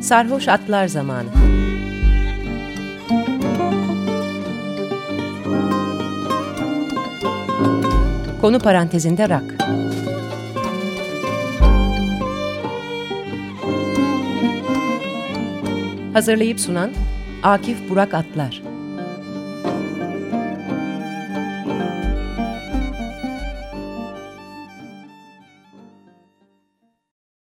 Sarhoş Atlar Zamanı. Konu parantezinde rak. Hazırlayıp sunan Akif Burak Atlar.